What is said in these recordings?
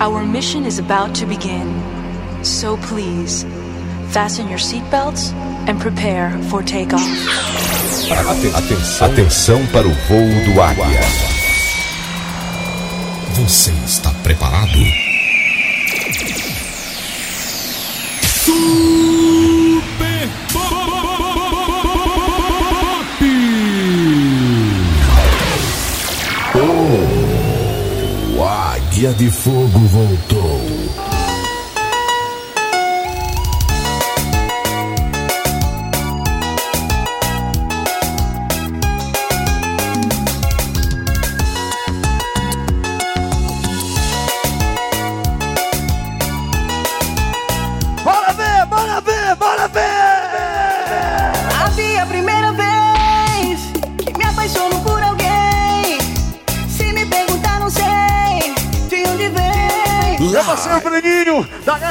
Our mission is about to begin. So please, fasten your seatbelts and prepare for takeoff. Atenção, atenção para o voo do Águia. Você está preparado? Águia de Fogo voltou.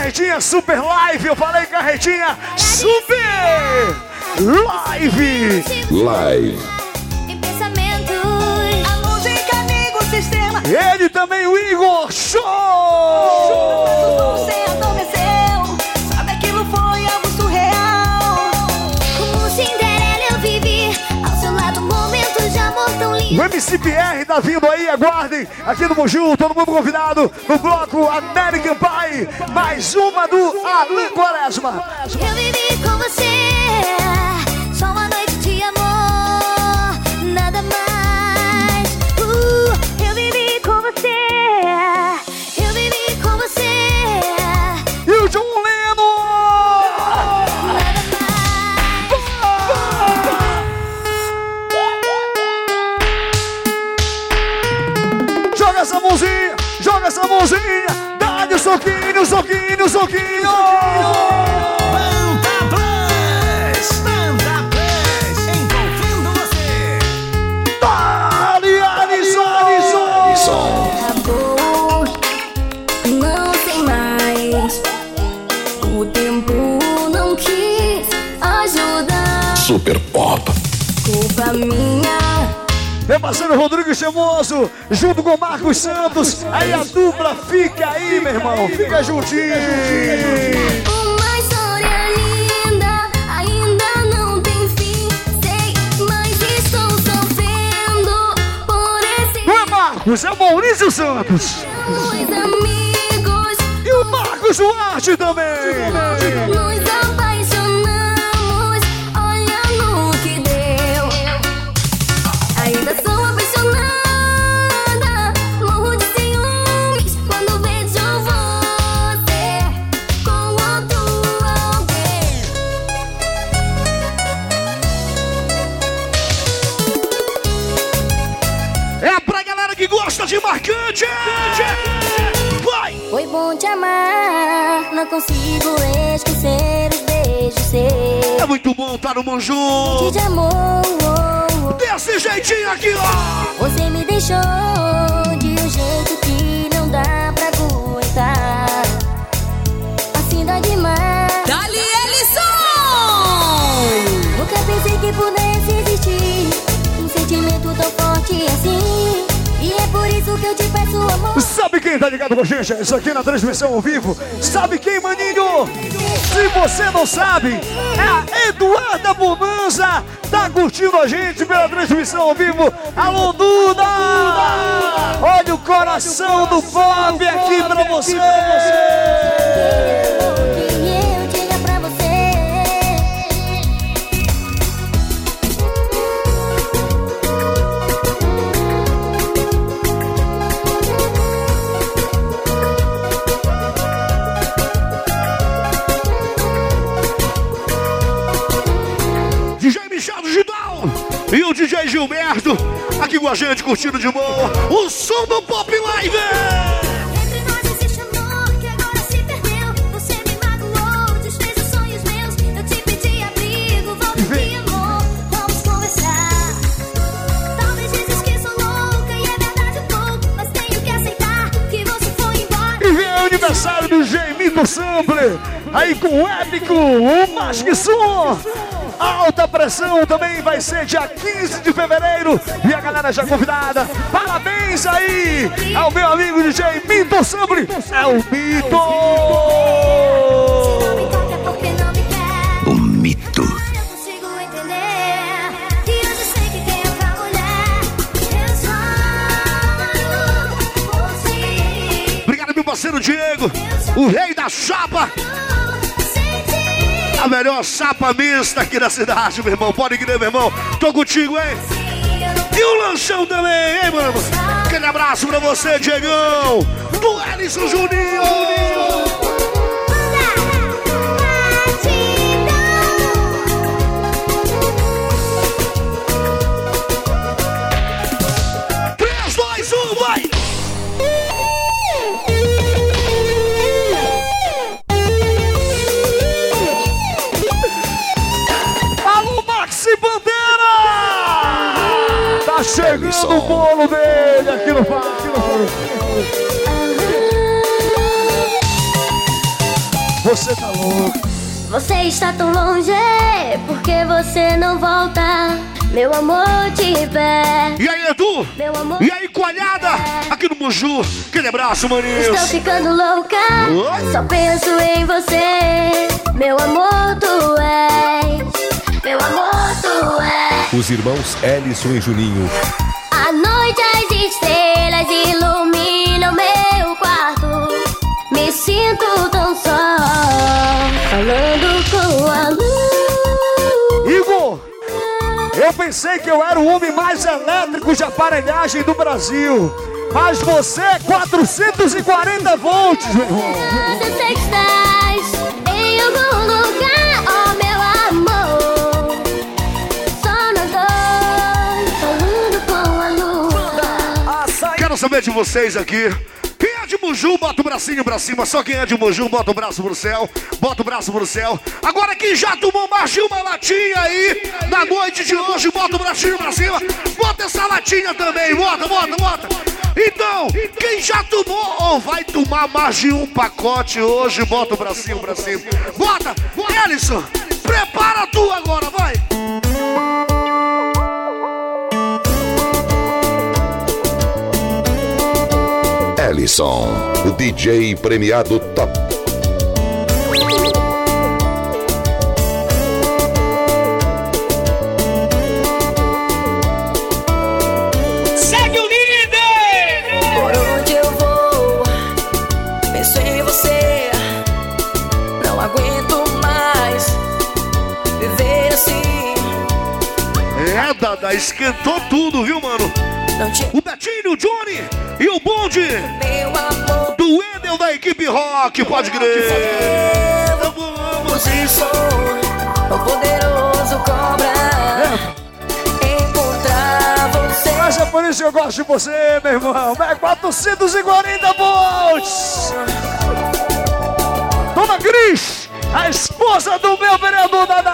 Carretinha Super Live. Eu falei Carretinha Super Live. Live. Em pensamentos. A música amigo o sistema. Ele também, o Igor Show. O. MCPR tá vindo aí, aguardem. Aqui no Moju, todo mundo convidado no bloco American Pie. Mais uma do Alan Quaresma. Eu vivi com você. Soquinho, soquinho, soquinho. Meu parceiro Rodrigo Chamoso, junto com Marcos Santos. Aí a dupla fica aí, meu irmão. Fica juntinho. Uma história linda ainda não tem fim. Sei, mas estou sofrendo por esse. Não é Marcos, é o Maurício Santos. Amigos, E o Marcos Duarte também. nos consigo esquecer os beijos seus. É muito bom estar no Manju. De amor, Desse jeitinho aqui, ó. você me deixou de um jeito que não dá pra aguentar. Assim dá demais. Dali Ellison! Nunca pensei que pudesse existir um sentimento tão forte assim. Por isso que eu te peço amor. Sabe quem tá ligado com a gente? Isso aqui na transmissão ao vivo. Sabe quem, maninho? Se você não sabe, é a Eduarda Bonanza. Tá curtindo a gente pela transmissão ao vivo. Alô, Duda! Olha o coração do pop aqui pra você. Gilberto aqui com a gente curtindo de boa o som do Pop Live. Entre nós existe amor que agora se perdeu. Você me magoou, desfez os sonhos meus. Eu te pedi abrigo, amor. Vamos conversar. Talvez desesqueça louca e é verdade um pouco. Mas tenho que aceitar que você foi embora. E vem o aniversário do Sample, aí com o épico, o Mais Que Alta Pressão também vai ser dia 15 de fevereiro. E a galera já convidada. Parabéns aí ao meu amigo DJ Mito Sambre. É o Mito. O mito. Obrigado, meu parceiro Diego. O rei da chapa. A melhor chapa mista aqui da cidade, meu irmão. Pode crer, meu irmão. Tô contigo, hein? E o lanchão também, hein, mano? Aquele abraço pra você, Diegão. Do Ellison Juninho. O bolo dele aqui no Fala, aqui no Fala. Você tá louco. Você está tão longe, porque você não volta. Meu amor te pede. E aí, Edu? Meu amor. E aí, coalhada? Aqui no Muju. Aquele abraço, maninhos. Estou ficando louca, Oi? só penso em você. Meu amor, tu és. Meu amor, tu és. Os irmãos Ellison e Juninho estrelas iluminam meu quarto. Me sinto tão só, falando com a luz. Igor, eu pensei que eu era o homem mais elétrico de aparelhagem do Brasil. Mas você é 440 volts, meu irmão. Saber de vocês aqui. Quem é de Muju, bota o bracinho pra cima. Só quem é de Muju, bota o braço pro céu. Bota o braço pro céu. Agora quem já tomou mais de uma latinha aí, na noite de hoje, bota o bracinho pra cima. Bota essa latinha também, bota, bota, bota. Então, quem já tomou ou vai tomar mais de um pacote hoje, bota o bracinho pra cima. Bota, Ellison, prepara tu agora, vai. Ellison, o DJ premiado top. Por onde eu vou, penso em você. Não aguento mais viver assim. É, Dada, esquentou tudo, viu, mano? Te O Betinho, o Johnny e o Bonde meu amor. do Wendel da equipe Rock, pode crer. Vamos isso, o poderoso cobra. Encontrar você. Mas é por isso que eu gosto de você, meu irmão. É 440 volts. Dona Cris, a esposa do meu vereador Dada.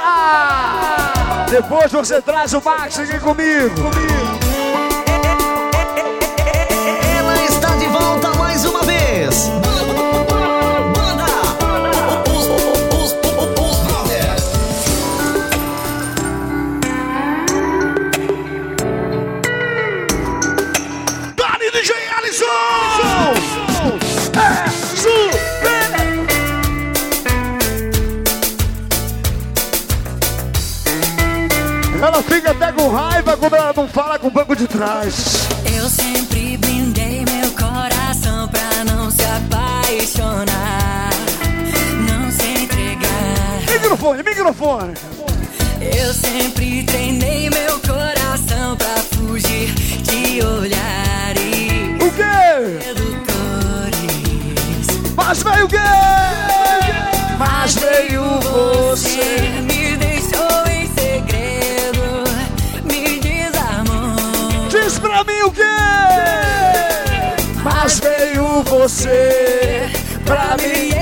Depois você traz o Max aqui comigo. comigo. Microfone. Eu sempre treinei meu coração pra fugir de olhares O quê? sedutores. Mas veio o quê? Mas veio você. me deixou em segredo, me desarmou. Diz pra mim o quê? Mas veio você pra me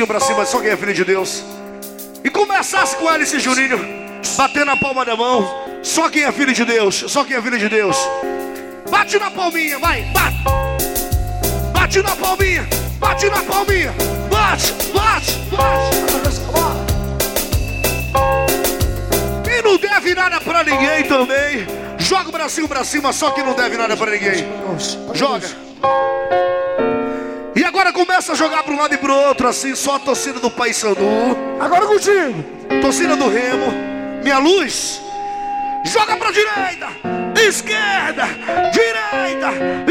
bracinho pra cima, só quem é filho de Deus. E começasse com Alice e Juninho, batendo na palma da mão. Só quem é filho de Deus, só quem é filho de Deus. Bate na palminha, vai, bate. Bate na palminha, bate na palminha. Bate, bate, bate. Quem não deve nada pra ninguém também, joga o bracinho pra cima, só quem não deve nada pra ninguém. Joga. E agora começa a jogar para um lado e pro outro, assim, só a torcida do Paysandu. Agora contigo. Torcida do Remo. Minha luz. Joga pra direita, esquerda, direita,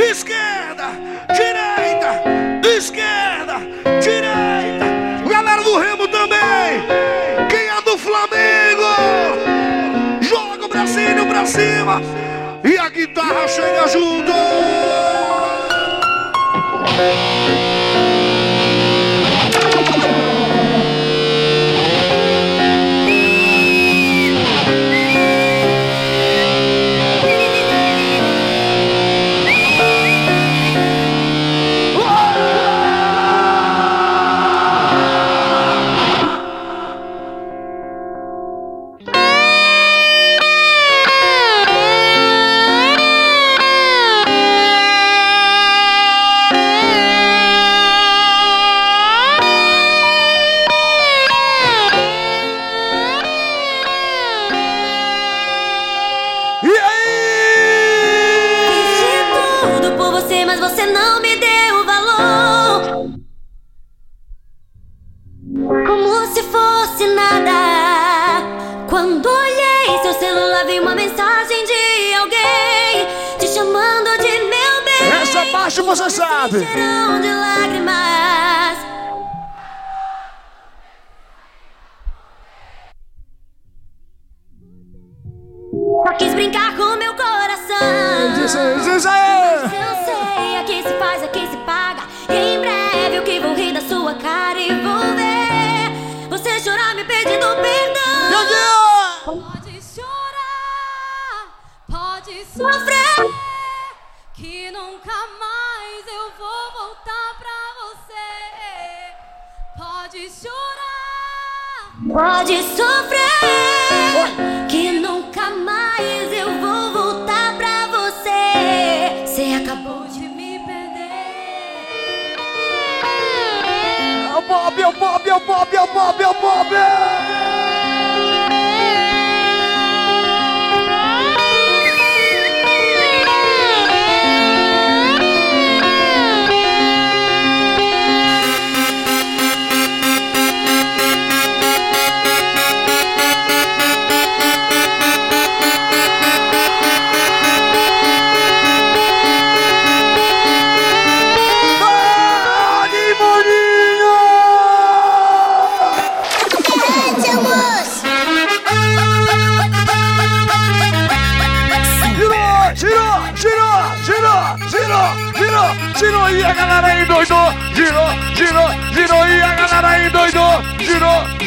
esquerda, direita, esquerda, direita. Galera do Remo também. Quem é do Flamengo? Joga o bracinho pra cima. E a guitarra chega junto. E sabe. Cheirão de lágrimas. Só quis brincar com meu coração. Diz diz aí. Eu sei, aqui se faz, aqui se paga. E em breve eu que vou rir da sua cara e vou ver você chorar me pedindo perdão. Meu Deus! Pode chorar, pode sofrer, que nunca mais Pode chorar, Pode sofrer, que nunca mais eu vou voltar pra você. Você acabou de me perder. É o Bob, é o Bob, é o Bob, é o Bob, é o Bob! peligro.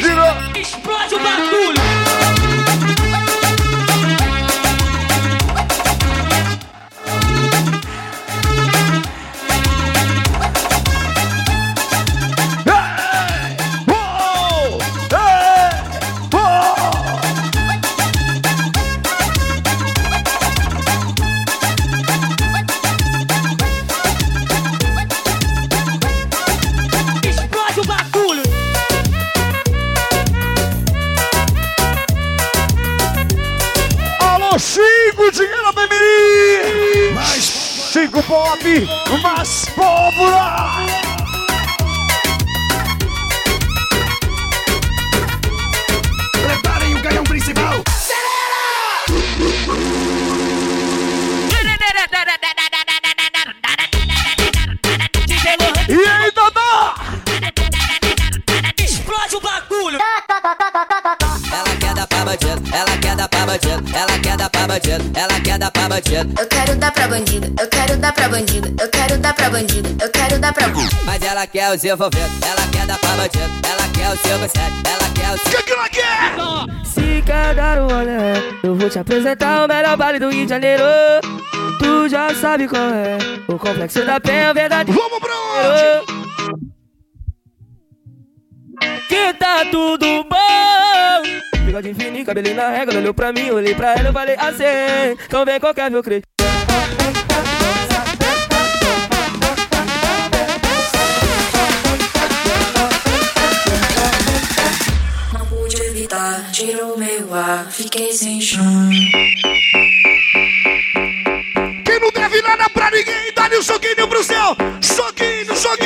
o pop, mas pólvora! Preparem o canhão principal! E aí, Dodó? Explode o bagulho! Ela quer dar ela quer dar pra bandido, ela quer dar pra bandido. Eu quero dar pra bandido, eu quero dar pra bandido, eu quero dar pra bandido, eu quero dar pra Mas ela quer os envolvidos, ela quer dar pra bandido, ela quer o seu sete, ela quer o O que, que ela quer? Se quer dar um olé, eu vou te apresentar o melhor baile do Rio de Janeiro. Tu já sabe qual é o complexo da penha, o verdadeiro. Vamos pra onde? Que tá tudo bom. Bigode fininho, cabelinho na régua, ela olhou pra mim, eu olhei pra ela, eu falei assim. Então vem qualquer meu creio. Não pude evitar, tirou meu ar, fiquei sem chão. Quem não deve nada pra ninguém, dá-lhe um soquinho pro céu. Soquinho, soquinho,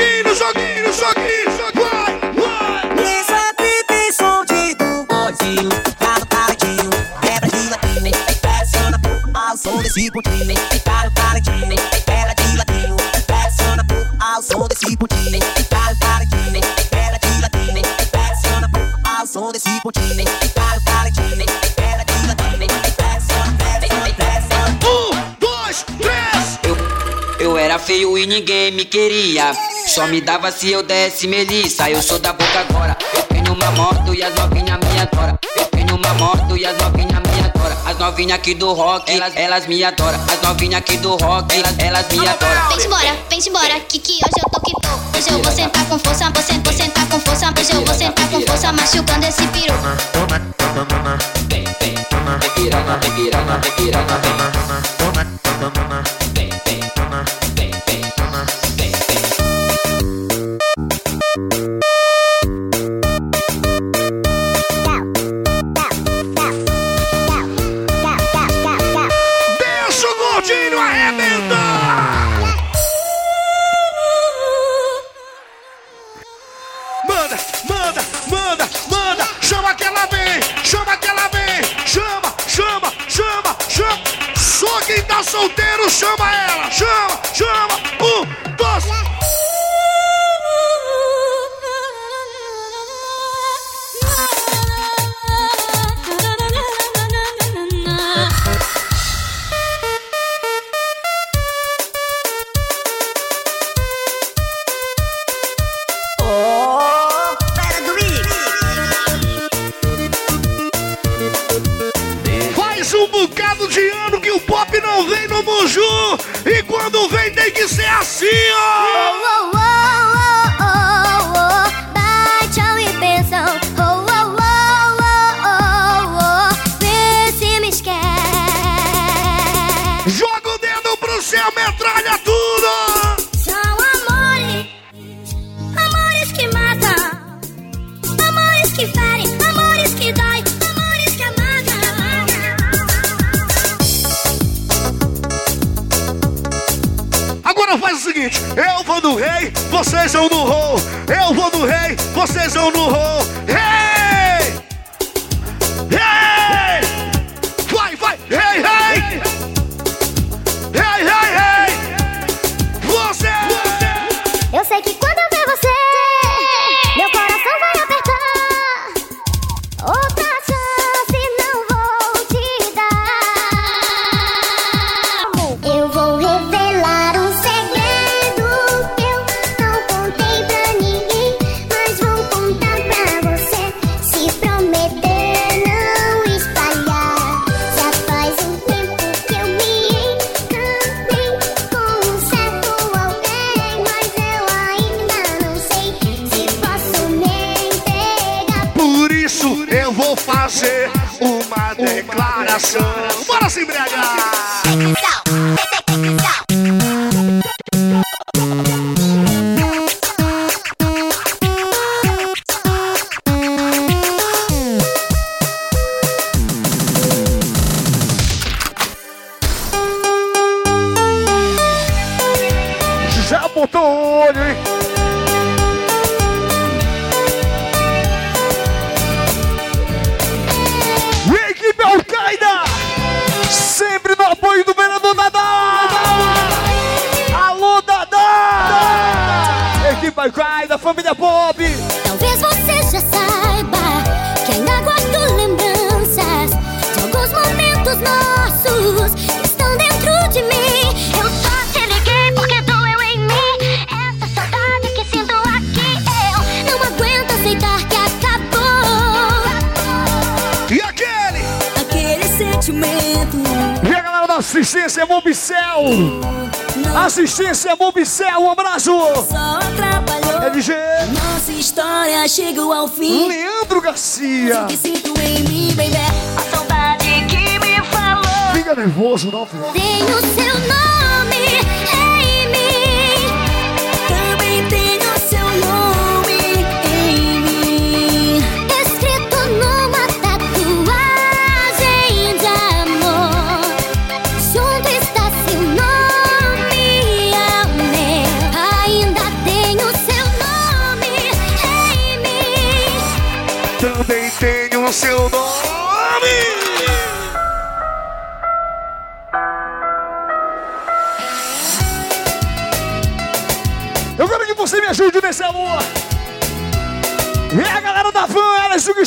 bombonzinho, tá no talentinho, de latinha, pressiona ao som desse pontinho, fica no talentinho, de latinho, pressiona ao som desse pontinho, fica no talentinho, de latinho, pressiona ao som desse pontinho, fica no talentinho, de latinho, pressiona, pressiona, pressiona. Um, dois, três. Eu, eu era feio e ninguém me queria. Só me dava se eu desse melissa. Eu sou da boca agora. Eu tenho uma moto e as novinhas me adoram. Eu tenho uma moto e as novinhas me adoram. As novinhas aqui do rock, elas, elas me adoram. As novinhas aqui do rock, elas, elas me adoram. Vem embora, vem embora, que que hoje eu tô que tô. Hoje eu vou sentar com força, vou sentar, vou sentar com força. Hoje eu vou sentar com força, machucando esse peru. Vem, vem, vem piranha, vem piranha, vem piranha, vem. Vem, vem, vem, uma declaração. Bora se embriagar!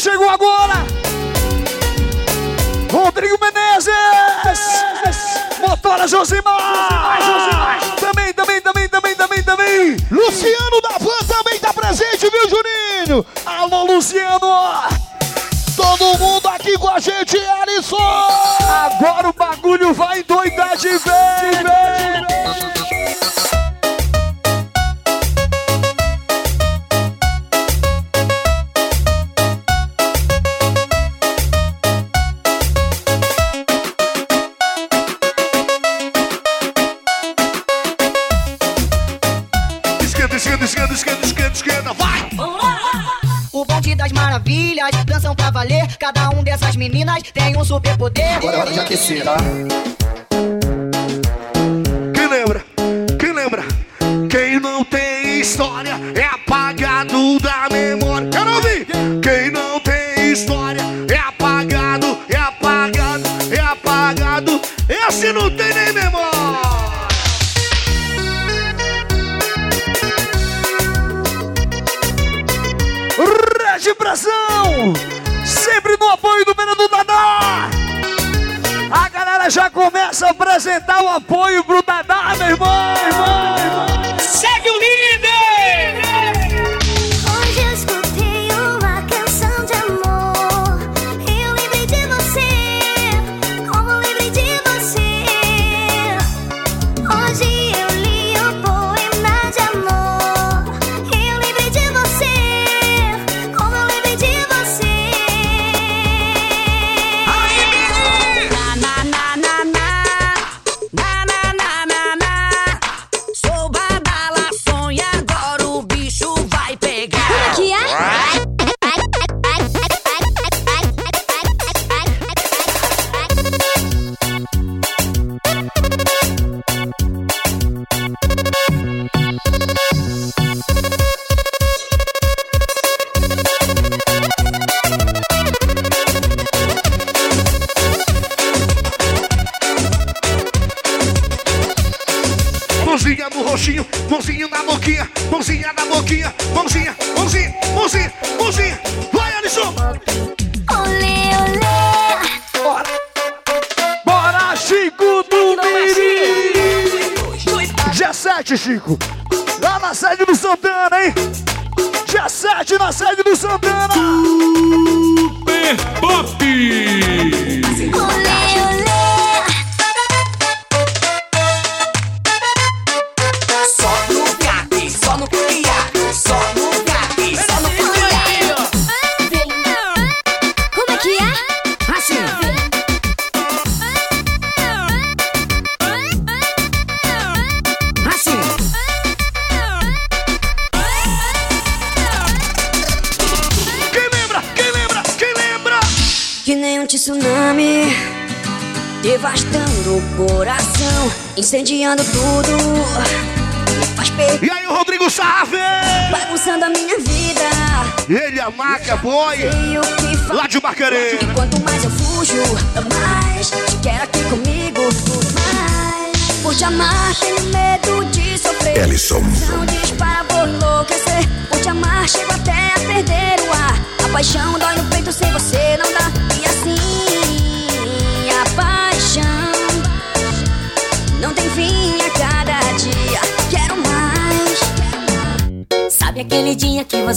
chegou agora! Rodrigo Menezes! Motora Josimar! Também, também, também, também, também, também! Luciano da Van também tá presente, viu, Juninho? Alô, Luciano! Todo mundo aqui com a gente, Alisson! Agora o bagulho vai doidar de vez! De vez, de vez. valer. Cada um dessas meninas tem um super poder. Agora é hora de aquecer, tá? Quem lembra? Quem lembra? Quem não tem história é Começa a apresentar o apoio pro Dadá, meu irmão, irmão.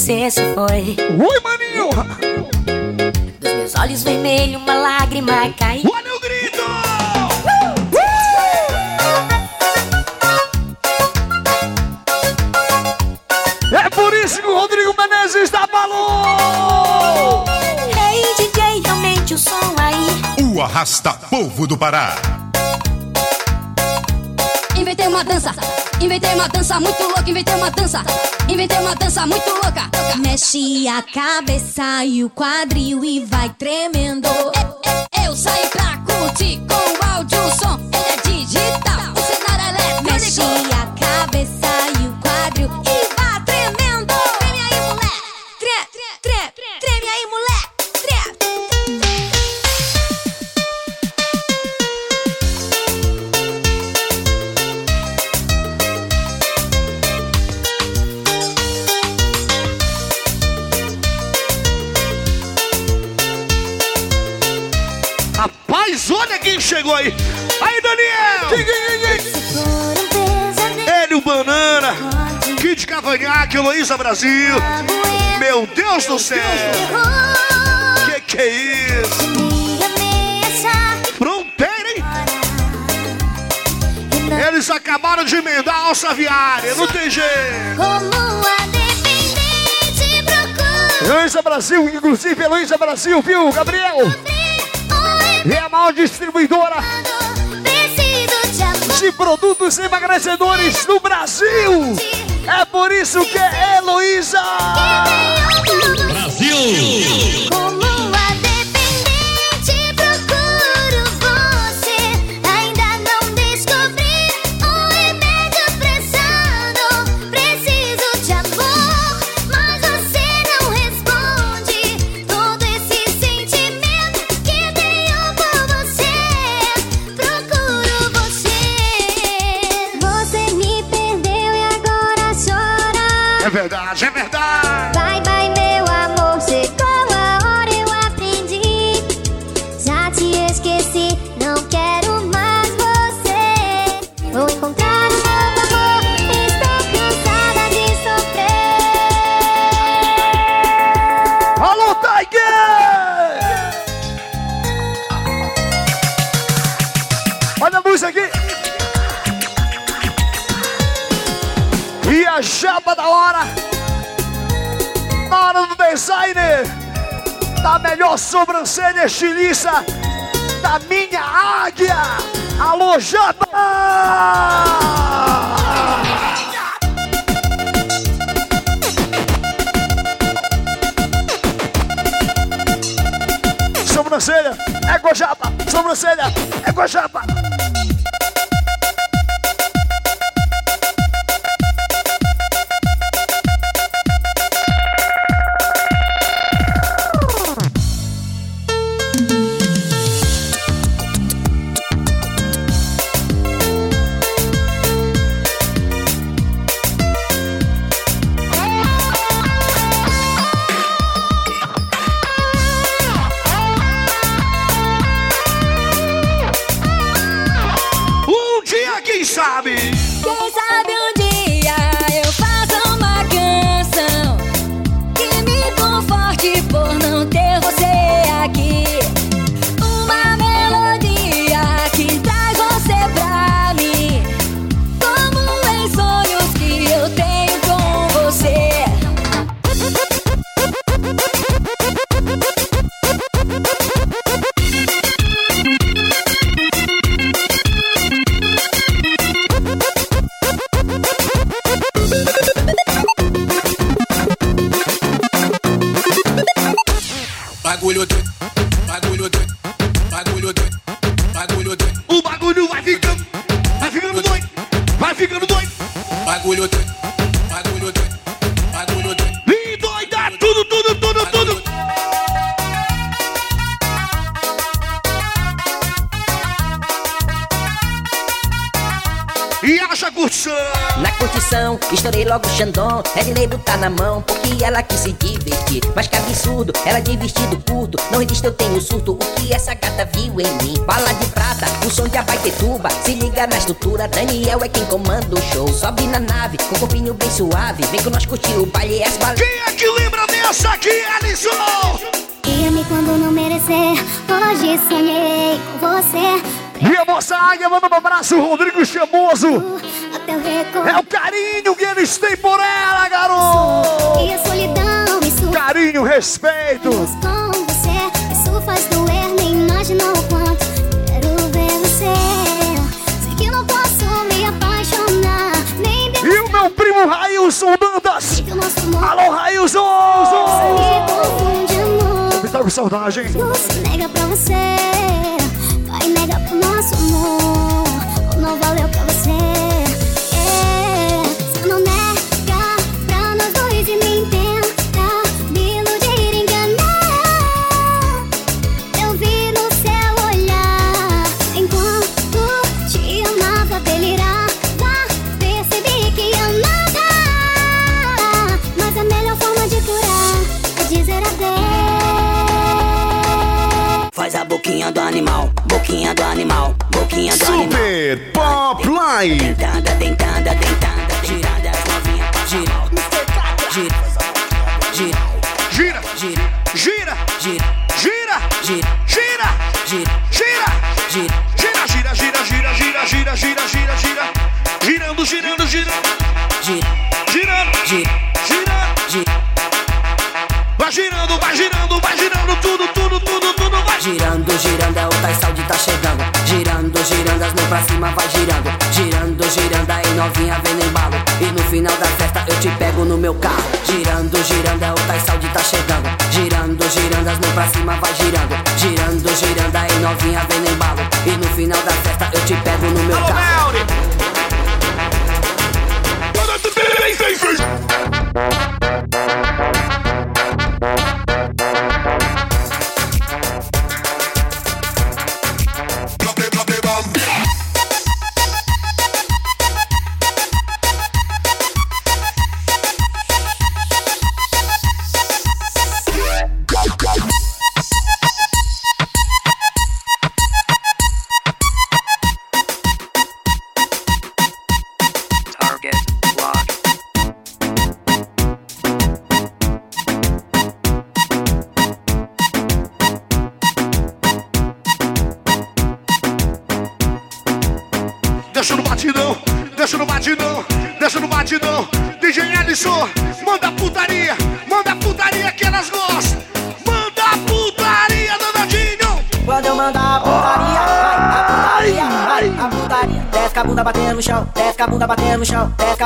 você se foi. Ui, maninho! Dos meus olhos vermelhos, uma lágrima caiu. Olha o grito! Uh! É por isso que o Rodrigo Menezes está maluco! Ei, hey, DJ, realmente o som aí. O Arrasta Povo do Pará. Inventei uma dança inventei uma dança muito louca, inventei uma dança, inventei uma dança muito louca. Mexe a cabeça e o quadril e vai tremendo. Eu, eu saí pra curtir Heloísa Brasil. Meu Deus do céu. Que que é isso? Fronteira, Eles acabaram de emendar a alça viária. Não tem jeito. Heloísa Brasil, inclusive Heloísa Brasil, viu, Gabriel? É a maior distribuidora de produtos emagrecedores do Brasil. É por isso que é Heloísa. Brasil! Melhor sobrancelha estiliça. Da minha águia. Alô, Japa! Sobrancelha, é com a japa. Sobrancelha, é com E acha curtição. Na curtição, estourei logo o Xandão. Ednei botar na mão, porque ela quis se divertir. Mas que absurdo, ela de vestido curto. Não resiste, eu tenho surto. O que essa gata viu em mim? Bala de prata, o som de abaitetuba. Se liga na estrutura, Daniel é quem comanda o show. Sobe na nave, com o corpinho bem suave. Vem com nós curtir o baile e as balas. Quem é que lembra dessa aqui, Alisson? Ia-me quando não merecer. Hoje sonhei com você. E a moça águia manda um abraço, Rodrigo Chamoso. É o carinho que eles têm por ela, garoto. Carinho, respeito. E o meu primo Railson Dantas. Alô, Railson! Você me. Eu me tá com saudade, hein? Nega pra você nosso amor. Não valeu pra você. É, se não nega pra nós dois e nem tenta me iludir, enganar. Eu vi no seu olhar enquanto te amava, delirava. Percebi que nada. Mas a melhor forma de curar é dizer adeus. Faz a boquinha do animal, boquinha do animal, boquinha do animal. Super Pop Line. Dentada, dentada, dentada, girada as novinhas, gira, gira, gira, Gira, gira, gira, gira, gira, gira, gira, gira, gira. gira, Gira, gira, gira, gira, gira, gira, gira, gira, gira. Girando, girando, girando, gira, girando, gira, girando. gira. Vai girando, vai girando, vai girando, tudo, tudo, tudo, vai. Girando, girando, é o Tais Saúde tá chegando. Girando, girando, as mãos pra cima vai girando. Girando, girando, aí novinha vem no embalo. E no final da festa eu te pego no meu carro. Girando, girando, é o Tais Saúde tá chegando. Girando, girando, as mãos pra cima vai girando. Girando, girando, aí novinha vem no embalo. E no final da festa eu te pego no meu carro.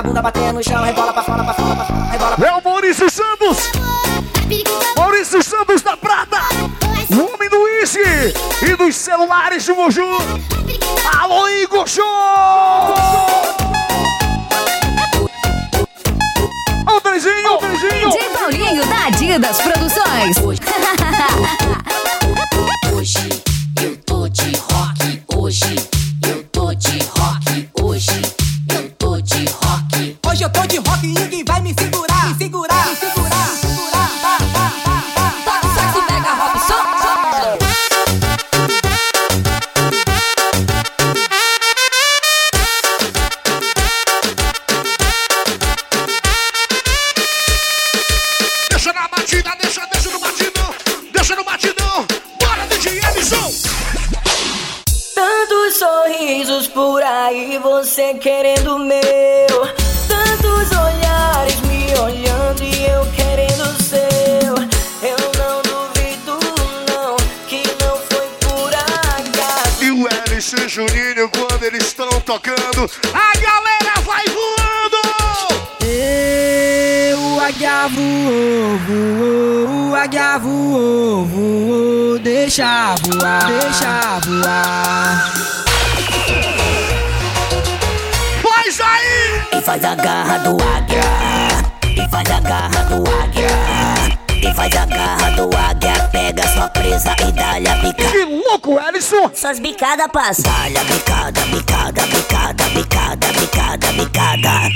buscaba una tocando, a galera vai voando. Eu, águia voou, voou, o águia voou, voou, deixa voar, deixa voar. Faz aí. E faz a garra do águia. E faz a garra do águia. E faz a garra do águia. Pega sua presa e dá-lhe a bicada. Que louco, Alisson. Suas bicadas, passa. Dá-lhe a bicada, bicada, bicada, bicada, bicada, bicada.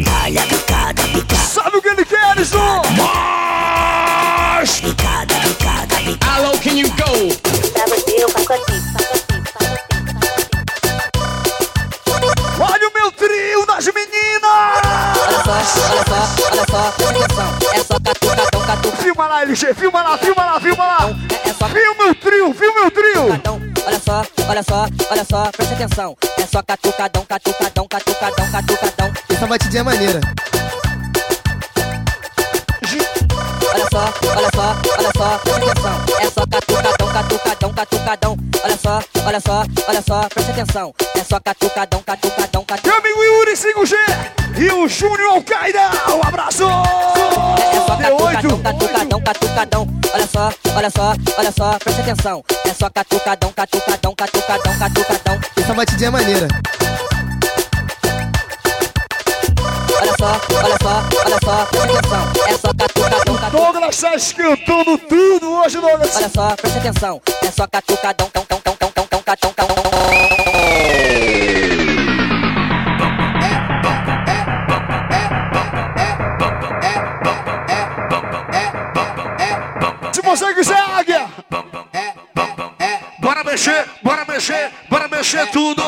Dá-lhe a bicada, bicada. Sabe o que ele quer, Alisson? Mas... Bicada, bicada, bicada. Low can you go? Pra você assim, faço assim. Olha o meu trio das meninas. Olha só, olha só, olha só, atenção. Filma lá, LG, filma lá, filma lá, filma lá. Só Filma o trio, filma o trio. Olha só, olha só, olha só, presta atenção. É só catucadão, catucadão, catucadão, catucadão. Essa batidinha é maneira. Olha só, olha só, olha só, presta atenção. É só catucadão, catucadão, catucadão. Olha só, olha só, olha só, presta atenção. É só catucadão, catucadão, Meu catucadão. amigo Yuri 5G e o Júnior Alcaida. Um abraço. É só D8. catucadão, catucadão. Olha só, olha só, olha só, presta atenção. É só catucadão, catucadão, catucadão, catucadão. Essa batidinha é maneira. Olha só, olha só, olha só, presta atenção. É só catucadão, catucadão. Douglas tá esquentando tudo hoje, Douglas. Olha só, presta atenção. É só catucadão, cão, cão, cão, Bora mexer, bora mexer, bora mexer tudo.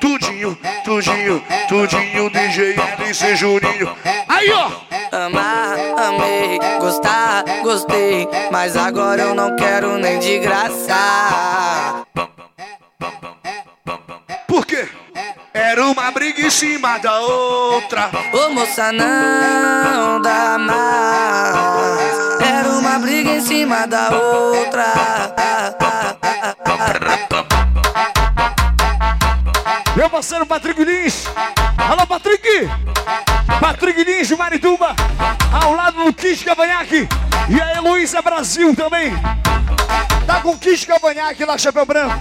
Tudinho, tudinho, tudinho, DJ LC Juninho. Aí, ó. Amar, amei, gostar, gostei, mas agora eu não quero nem de graça. Por quê? Era uma briga em cima da outra. Ô moça, não dá mais. Era uma briga em cima da outra. Parceiro Patrick Lins. Alô, Patrick. Patrick Lins de Marituba. Ao lado do Kish Cavanhaque. E a Heloísa Brasil também. Tá com o Kish Cavanhaque lá, Chapéu Branco.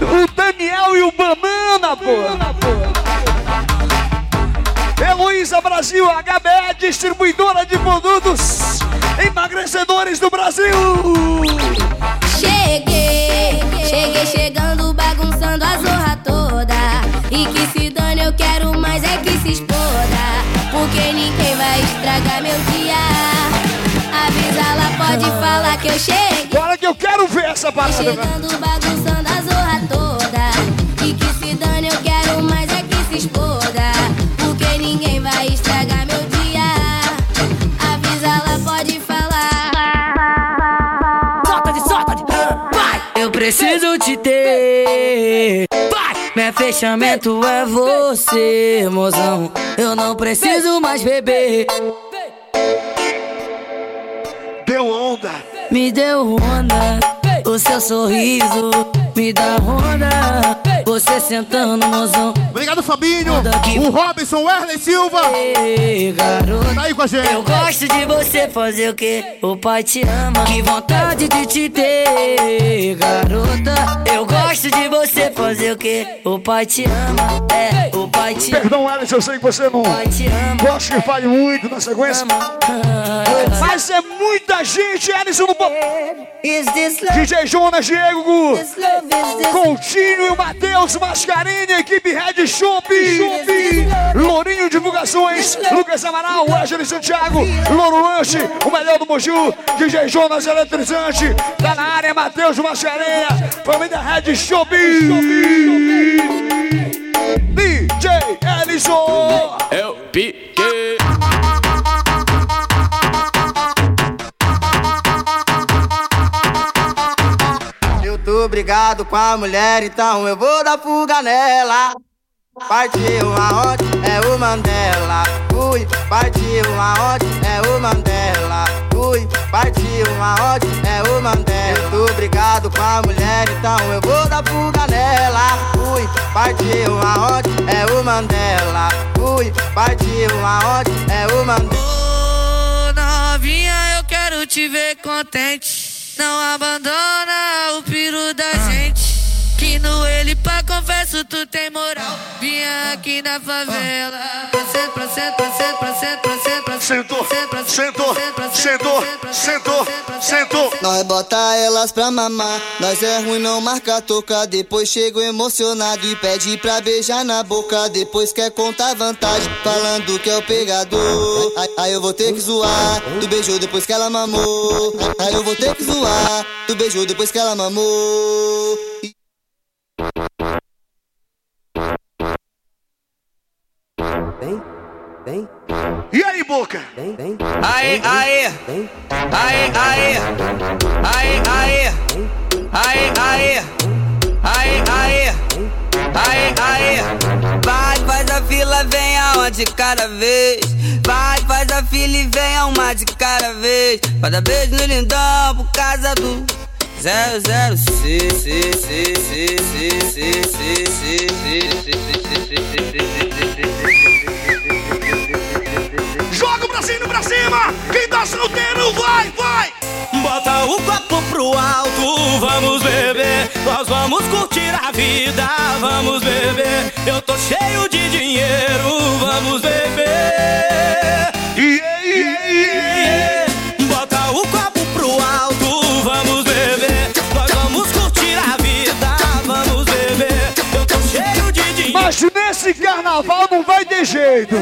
O Daniel e o Banana, pô. Heloísa Brasil, HBE, distribuidora de produtos emagrecedores do Brasil. Cheguei, cheguei chegando, bagunçando a zorra toda. E que se dane, eu quero mais é que se exploda. Porque ninguém vai estragar meu dia. Avisa lá, pode falar que eu cheguei. Bora que eu quero ver essa parada. Chegando, bagunçando a zorra toda. E que se dane, eu quero mais é que se exploda. Preciso te ter. Meu fechamento é você, mozão. Eu não preciso mais beber. Deu onda. Me deu onda, o seu sorriso me dá onda. Você sentando, mozão. Obrigado, Fabinho. O Robson, Wesley Silva. Ei, garoto. Tá aí com a gente. Eu gosto de você fazer o que o pai te ama. Que vontade de te ter, garota. Eu gosto de você fazer o que o pai te ama. É, o pai te ama. Perdão, Alex, eu sei que você não Pai te ama. gosta que fale muito na sequência. Mas é muita gente, Alisson no. Is this love? DJ Jonas, Diego, Gu, Coutinho e o Matheus Mascarini, equipe Red Shop, Lourinho Divulgações, Lucas Amaral, Wesley Santiago, Louro Lanche, o melhor do Moju, DJ Jonas Eletrizante, tá na área, Matheus Mascarenha, família Red Shop, DJ Ellison. Eu piquei. Tô brigado com a mulher, então eu vou dar fuga nela. Partiu aonde é o Mandela. Ui, partiu aonde é o Mandela. Ui, partiu aonde é o Mandela. Eu tô brigado com a mulher, então eu vou dar fuga nela. Ui, partiu aonde é o Mandela. Ui, partiu aonde é o Mandela. Ô, novinha, eu quero te ver contente. Não abandona o piru da gente. Que no ele pra confesso tu tem moral. Vinha aqui na favela. Pra cento, pra cento, pra cento, pra cento, pra cento, pra cento. Sentou, sentou, sentou, sentou, sentou. Nós bota elas pra mamar. Nós é ruim, não marca toca. Depois chego emocionado e pede pra beijar na boca. Depois quer contar vantagem, falando que é o pegador. Aí eu vou ter que zoar. Tu beijou depois que ela mamou. Aí eu vou ter que zoar. Tu beijou depois que ela mamou. E aí, boca? Aê, aê! Aê, aê! Aê, aê! Aê, aê! Aê, aê! Aê, aê! Vai, faz a fila, vem aonde cada vez. Vai, faz a fila e vem ao uma de cada vez. Parabéns no lindão por causa do Joga o bracinho pra cima! Quem tá solteiro vai, vai! Bota o copo pro alto, vamos beber. Nós vamos curtir a vida, vamos beber. Eu tô cheio de dinheiro, vamos beber. Carnaval não vai ter jeito.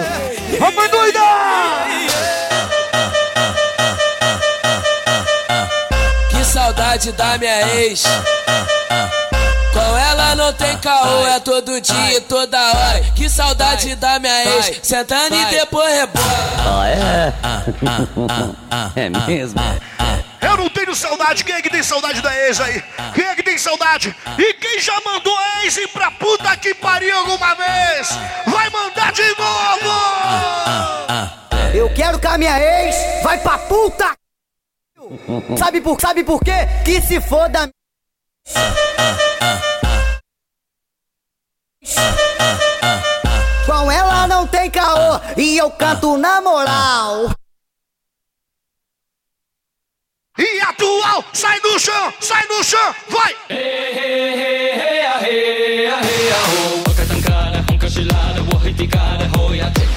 Vamos doidar! Que saudade da minha ex. Com ela não tem caô, é todo dia e toda hora. Que saudade da minha ex, sentando e depois rebola. é? É mesmo? Eu não tenho saudade. Quem é que tem saudade da ex aí? Quem é que tem saudade? E quem já mandou ex ir pra puta que pariu alguma vez? Vai mandar de novo! Eu quero que a minha ex vai pra puta. Sabe por, sabe por quê? Que se foda. Com ela não tem caô e eu canto na moral. E atual, sai do chão, sai do chão, vai!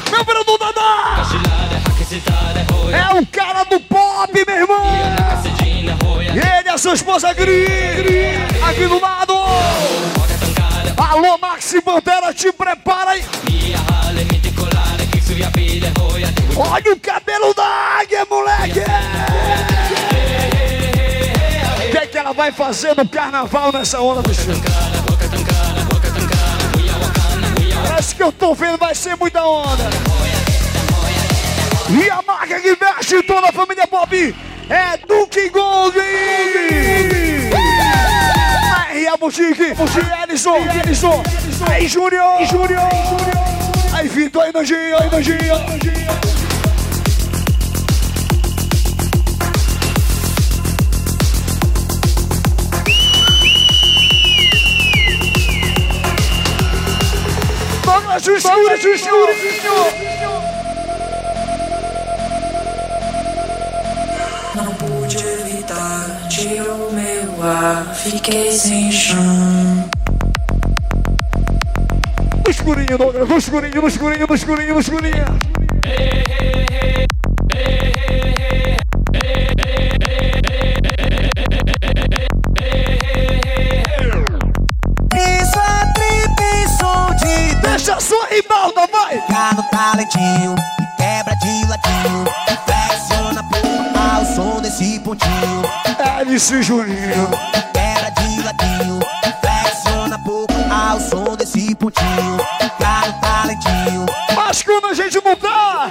Meu vereador Dadá! É o cara do pop, meu irmão! Ele e a sua esposa Gri, aqui do lado! Alô, Maxi Pantera, te prepara aí! Olha o cabelo da águia, moleque! Vai fazer no carnaval nessa onda do show? Parece que eu tô vendo, vai ser muita onda! E a marca que veste toda a família Pop é Duke Gold! Aí a Boutique, Ellison, Ellison, aí Júnior, Júnior, aí Vitor, aí Nojinho, aí Nojinho. Vamos, Justinho, Justinho! Não pude evitar, tirou meu ar, fiquei sem chão. No escurinho, no escurinho, no escurinho, no escurinho, no escurinho. Alice Juninho. Quebra de ladinho, flexiona pouco ao som desse pontinho. No talentinho, Mas quando a gente montar,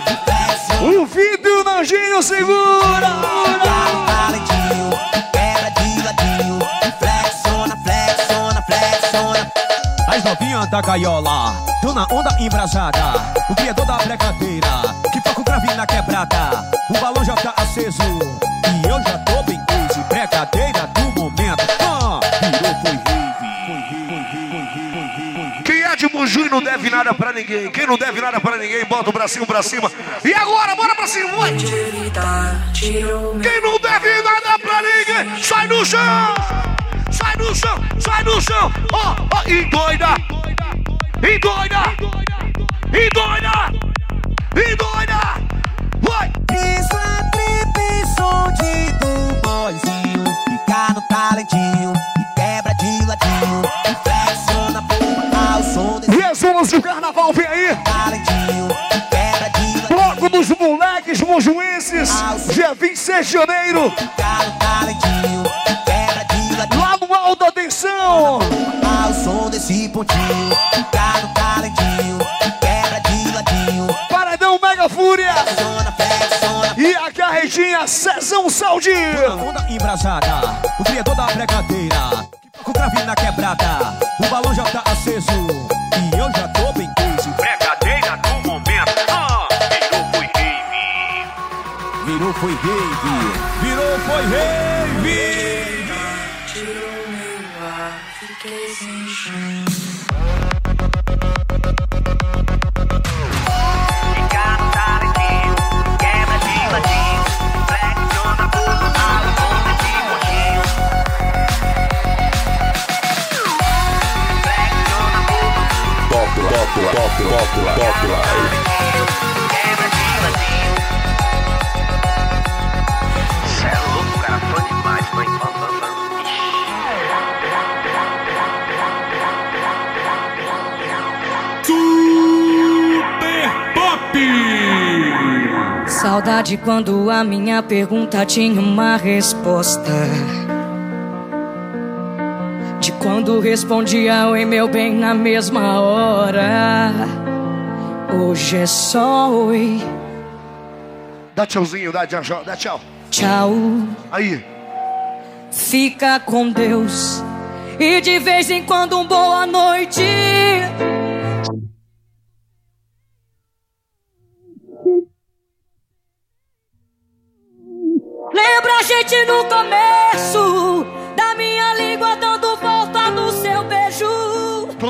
o Vitor e o Nanjinho segura! no talentinho, quebra de ladinho, flexiona, flexiona, flexiona. As novinhas da gaiola, tô na onda embrasada. O criador da Quem não deve nada pra ninguém, bota o bracinho pra cima. E agora, bora pra cima, vai! Quem não deve nada pra ninguém, sai do chão! Sai do chão, sai do chão! Ó, ó, e doida! Raízes, dia 26 de janeiro. Lá no alto, atenção! Ao som desse pontinho, tá talentinho, quebra de ladinho. Paradão Mega Fúria! E aqui a Reginha, Cezão Saudi! Embrasada, o criador da brincadeira, com gravina quebrada, o balão foi rave, virou foi rave. Saudade quando a minha pergunta tinha uma resposta. De quando respondia oi meu bem na mesma hora. Hoje é só oi, Dá tchauzinho, dá tchau, dá tchau. tchau. Aí. Fica com Deus. E de vez em quando um boa noite.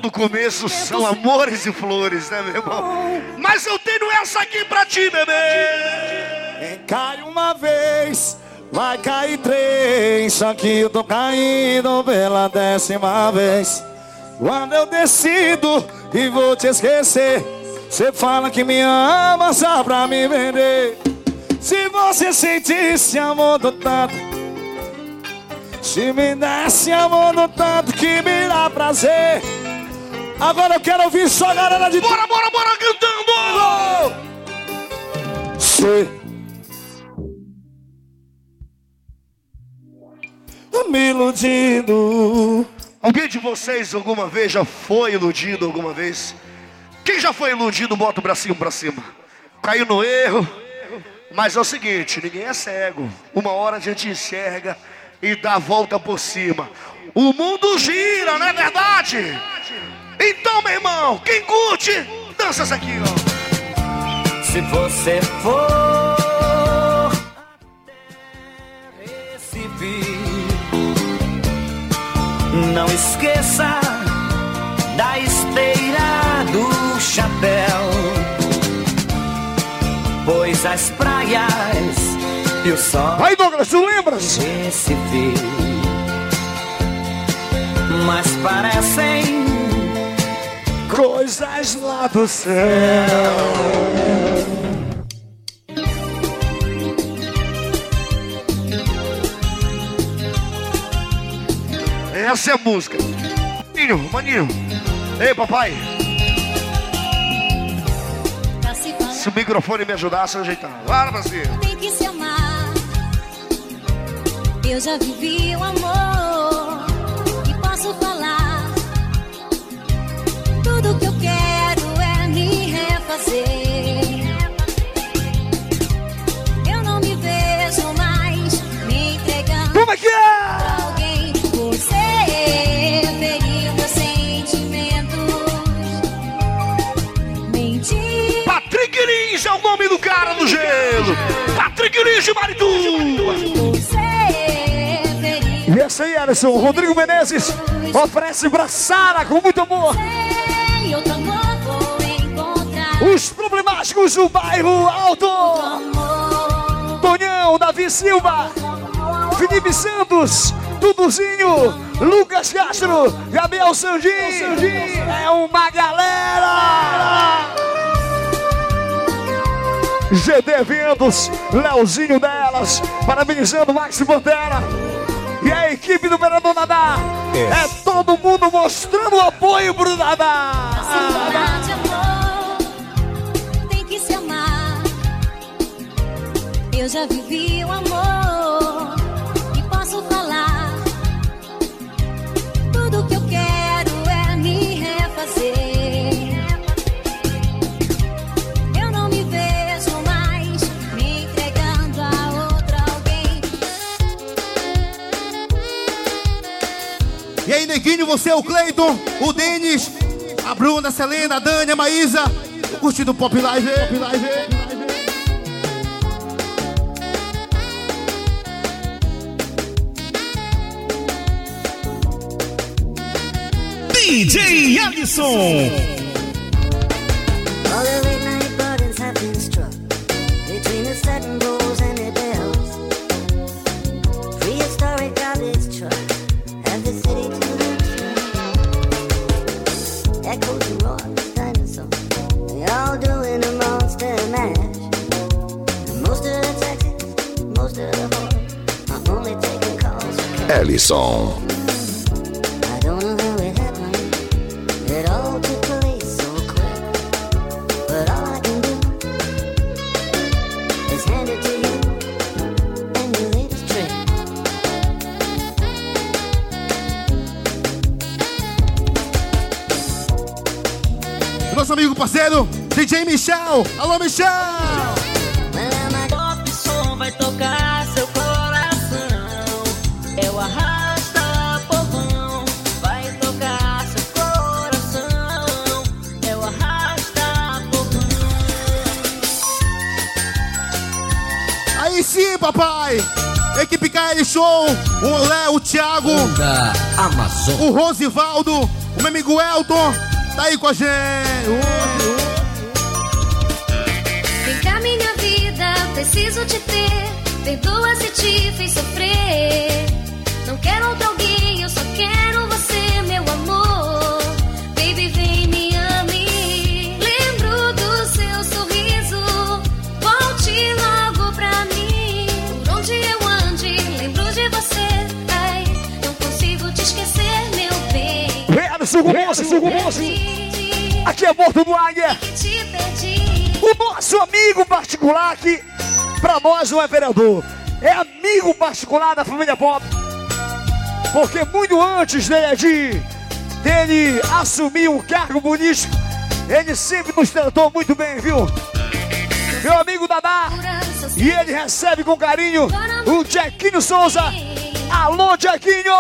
Todo começo são amores e flores, né, meu irmão? Mas eu tenho essa aqui pra ti, bebê. Cai uma vez, vai cair três. Só que eu tô caindo pela décima vez. Quando eu decido e vou te esquecer, você fala que me ama só pra me vender. Se você sentisse amor do tanto, se me desse amor do tanto que me dá prazer. Agora eu quero ouvir só a galera de. Bora, bora, bora cantando! Você me iludindo. Alguém de vocês alguma vez já foi iludido alguma vez? Quem já foi iludido, bota o bracinho pra cima. Caiu no erro. Mas é o seguinte, ninguém é cego. Uma hora a gente enxerga e dá a volta por cima. O mundo gira, não é verdade? Então, meu irmão, quem curte, dança essa aqui, ó. Se você for até Recife, não esqueça da esteira do chapéu, pois as praias e o sol. Aí, Douglas, tu lembras? Recife, mas parecem coisas lá do céu. Essa é a música. Maninho, maninho. Ei, papai. Se o microfone me ajudasse a ajeitar. Bora, parceiro. Tem que se amar. Eu já vivi o amor me refazer. Eu não me vejo mais me entregando. Como é que é? pra Alguém, você feriu meus sentimentos. Mentir. Patrick Lins é o nome do cara do gelo. Patrick Lins de Marituba. E essa aí, Alisson, Rodrigo Menezes oferece pra Sara com muito amor. Amor vou encontrar. Os problemáticos do bairro Alto. Tonhão, Davi Silva, Felipe Santos, Duduzinho, Lucas Castro, Gabriel Sandin. É uma galera. GD Eventos, Leozinho delas, parabenizando o Max Pantera. E a equipe do Vereador Nadá. É todo mundo mostrando o apoio pro Nadá. Saudade, Eu já vivi o amor e posso falar. Tudo que eu quero é me refazer. Eu não me vejo mais me entregando a outra alguém. E aí, Neguinho, você é o Cleiton, o Denis, a Bruna, a Selena, a Dani, a Maísa. Curtindo Pop Live. Pop Live. DJ Alisson. All the late night burdens have been struck between the satin rolls and the bells. Prehistoric garbage trucks have the city to themselves. Echoes and roars, dinosaurs, they all doing a monster mash. And most of the taxis, most of the whores are only taking calls for Nosso amigo parceiro, DJ Michel. Alô, Michel! Pop som vai tocar seu coração. É o arrasta povão. Vai tocar seu coração. É o arrasta povão. Aí sim, papai! Equipe KL Show, o Léo, o Thiago, Amazon. o Rosivaldo, o meu amigo Elton, tá aí com a gente. Vem cá, minha vida, preciso te ter. Perdoa se te fiz sofrer. Não quero outro alguém, eu só quero sugo moço, sugo moço. Aqui é Morto do Águia. O nosso amigo particular que pra nós não é vereador. É amigo particular da família Pop. Porque muito antes dele, de, dele assumir um cargo político, ele sempre nos tratou muito bem, viu? Meu amigo Dadá. E ele recebe com carinho o Jequinho Souza. Alô, Jequinho!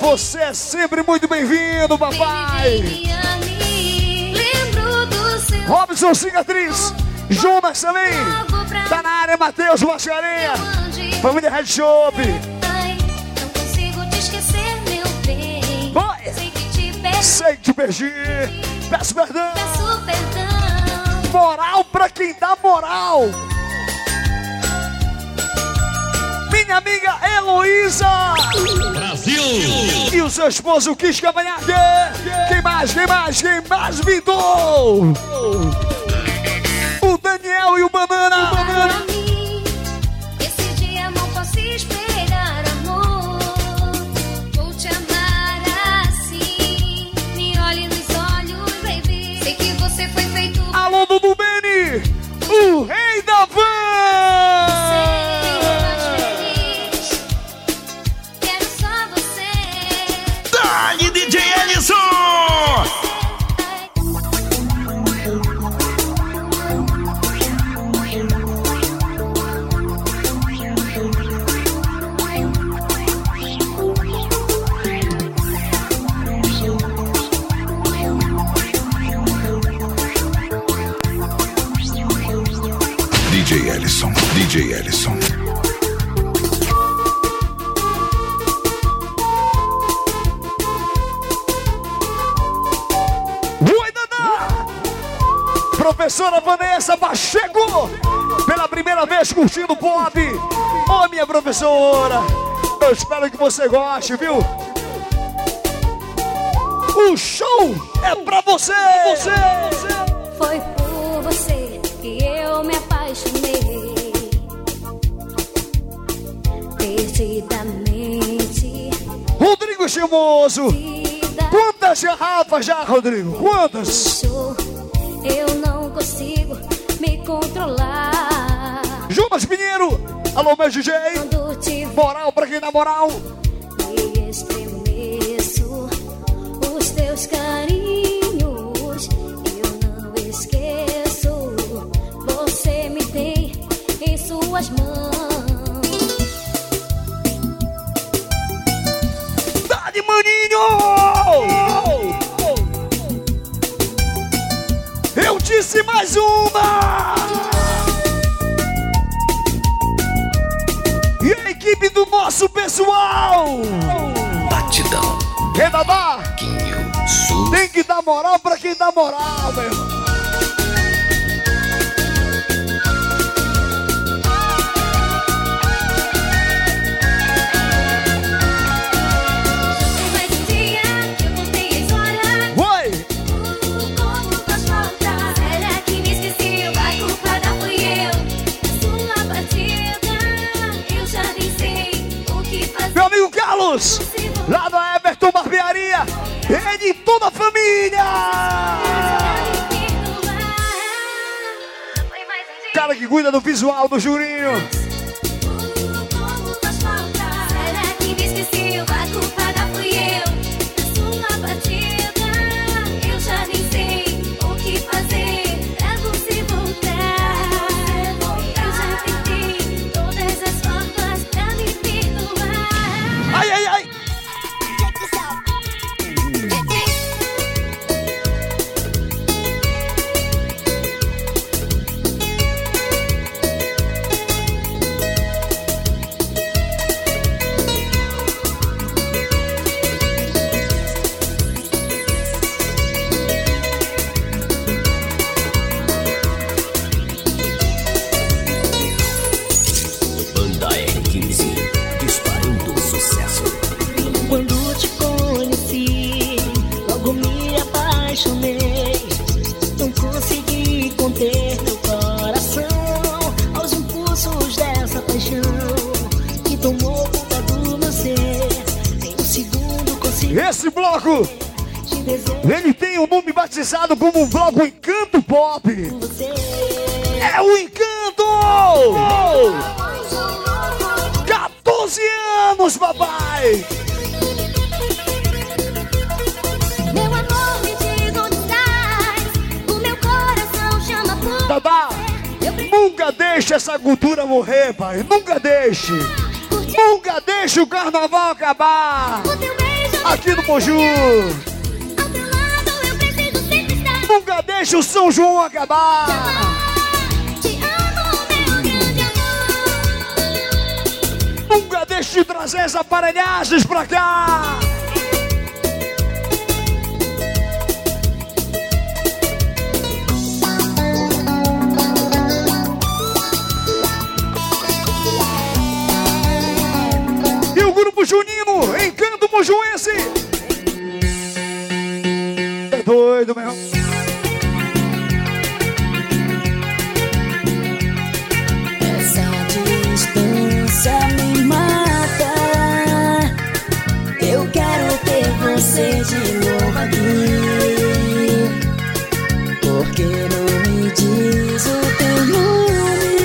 Você é sempre muito bem-vindo, papai! Robson Cicatriz, Jonas também, tá na área, Matheus Mascarenha, família Red Shop. Vai. Sei que te perdi, peço perdão. Moral pra quem dá moral. Minha amiga Heloísa. Brasil. E o seu esposo quis cavanhaque. Quem mais, quem mais, quem mais pintou? O Daniel e o Banana. Para mim, esse dia não posso esperar, professora, eu espero que você goste, viu? O show é pra você! você, Foi por você que eu me apaixonei. Perdidamente. Rodrigo Chimoso! Quantas garrafas já, Rodrigo? Quantas? Eu não consigo me controlar. Alô, meu DJ! Moral pra quem dá moral! do nosso pessoal. Batidão. Quem Quinho, Tem que dar moral pra quem dá moral, meu irmão. Carlos, lá do Everton Barbearia, ele e toda a família! Cara que cuida do visual do Jurinho. Nunca deixe. O carnaval acabar. Aqui no Moju. Nunca deixe o São João acabar. Nunca deixe de trazer as aparelhagens pra cá. Encanto Mojuense. É doido, meu. Essa distância me mata. Eu quero ter você de novo aqui. Porque não me diz o teu nome.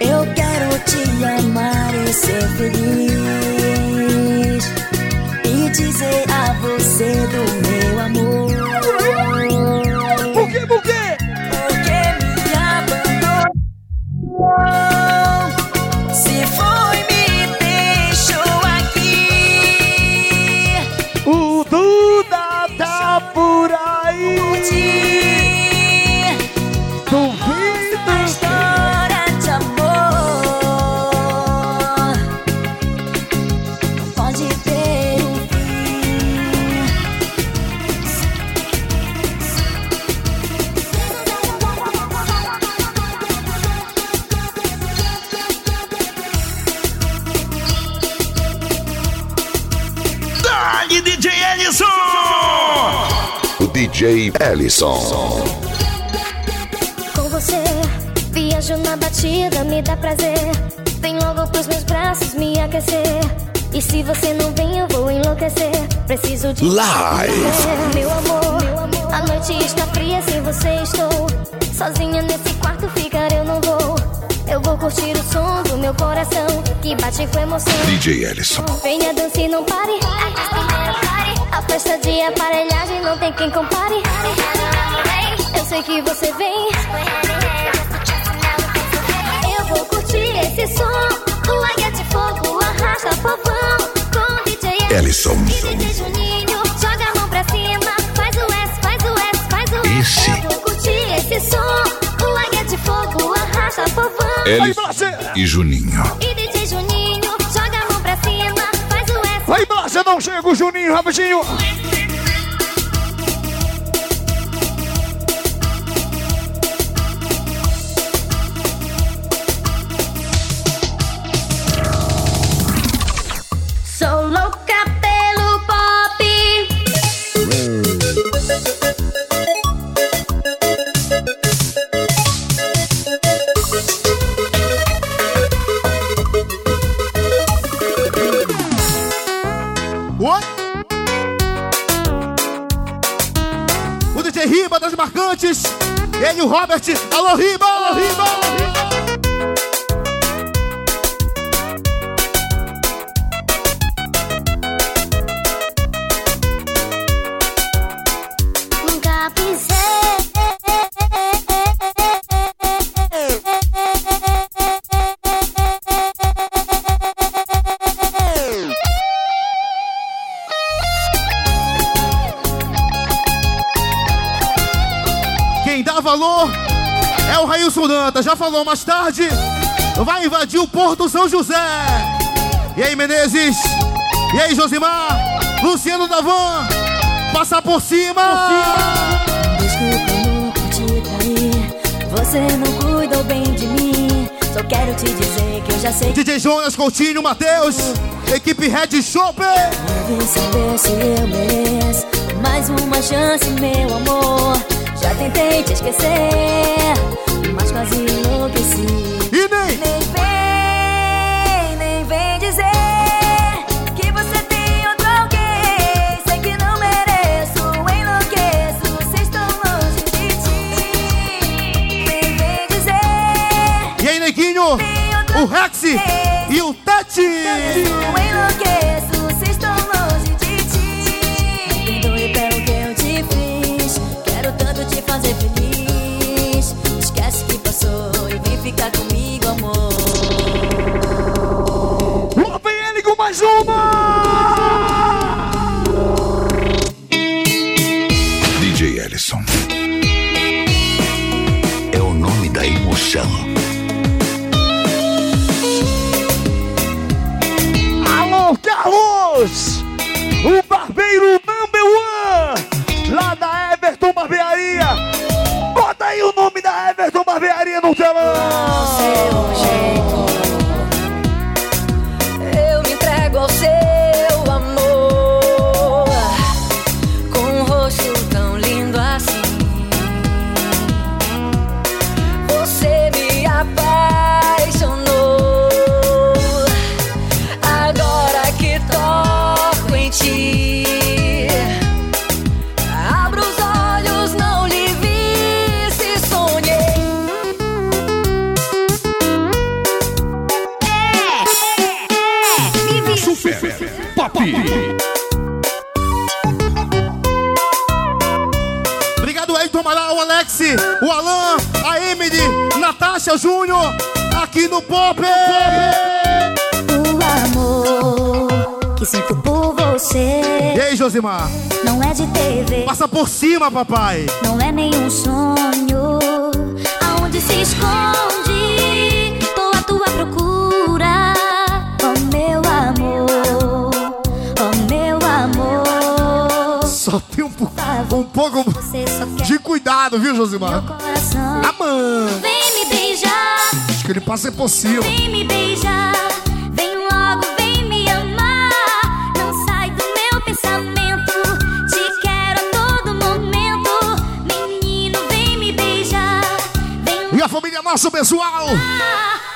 Eu quero te amar e ser nesse quarto ficar, eu não vou. Eu vou curtir o som do meu coração, que bate com emoção. DJ Ellison. Venha dança e não pare. A festa de aparelhagem não tem quem compare. Eu sei que você vem. Eu vou curtir esse som. O águia de fogo arrasta povão. Com DJ Ellison. DJ Juninho, joga a mão pra cima. Faz o S, faz o S, faz o S. Esse. Eu vou curtir esse som. Águia de fogo arrasta povão. Ellison e Juninho. E DJ Juninho, joga a mão pra cima. Faz o S. Aí, Márcia, não chega o Juninho, rapidinho. Ele e o Robert. Alô, Riba! Alô, Riba! Alô, Riba! Danta. Já falou mais tarde. Vai invadir o Porto São José. E aí, Menezes? E aí, Josimar? Luciano Davan? Passar por cima! Desculpa, por te trair. Você não cuidou bem de mim. Só quero te dizer que eu já sei DJ Jonas, Coutinho, Matheus. Equipe Red Shopper. deve saber se eu mereço. Mais uma chance, meu amor. Já tentei te esquecer, quase enlouqueci. E nem? Nem vem, nem vem dizer que você tem outro alguém. Sei que não mereço, enlouqueço. Se estou longe de ti. Nem vem dizer E aí, Neguinho? O Rex e o Tati. Ele Josimar? não é de TV, Passa por cima, papai. não é nenhum sonho. Aonde se esconde? Tô à tua procura, oh meu amor, oh meu amor. Só tem um, po- um pouco Você só quer de cuidado, viu, Josimar? coração. Ah, mano. Vem me beijar, Acho que ele passa por cima. vem me beijar, nosso pessoal.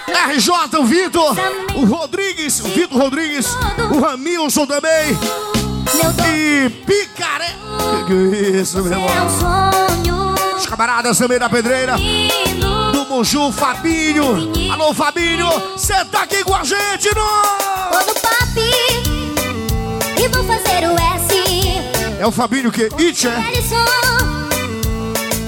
RJ, o Vitor, o Rodrigues, o Vitor Rodrigues, o Ramilson também. E Picaré. Que, que isso, meu é irmão? Os camaradas também da pedreira. Do Monju, Fabinho. Alô, Fabinho. Você tá aqui com a gente, no... Todo pop e vou fazer o S. É o Fabinho que? It, é?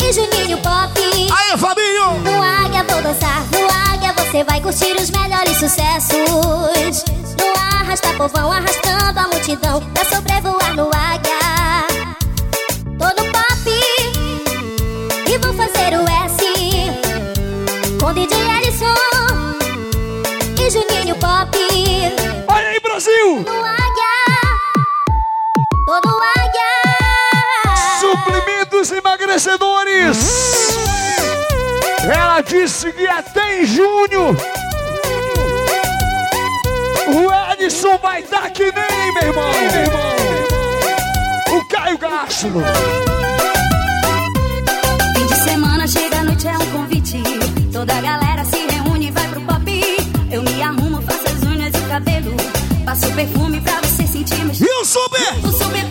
E Juninho Pop. Aí, Fabinho! No Águia vou dançar, no Águia você vai curtir os melhores sucessos. No arrasta povão, arrastando a multidão pra sobrevoar no Águia. Tô no pop e vou fazer o S. Com DJ Ellison e Juninho Pop. Olha aí, Brasil! Emagrecedores! Ela disse que até em junho o Edson vai estar que nem, meu irmão! Meu irmão. O Caio Castro! Fim de semana chega a noite é um convite. Toda a galera se reúne e vai pro pop. Eu me arrumo, faço as unhas e o cabelo. passo perfume pra você sentir meus E o super? O super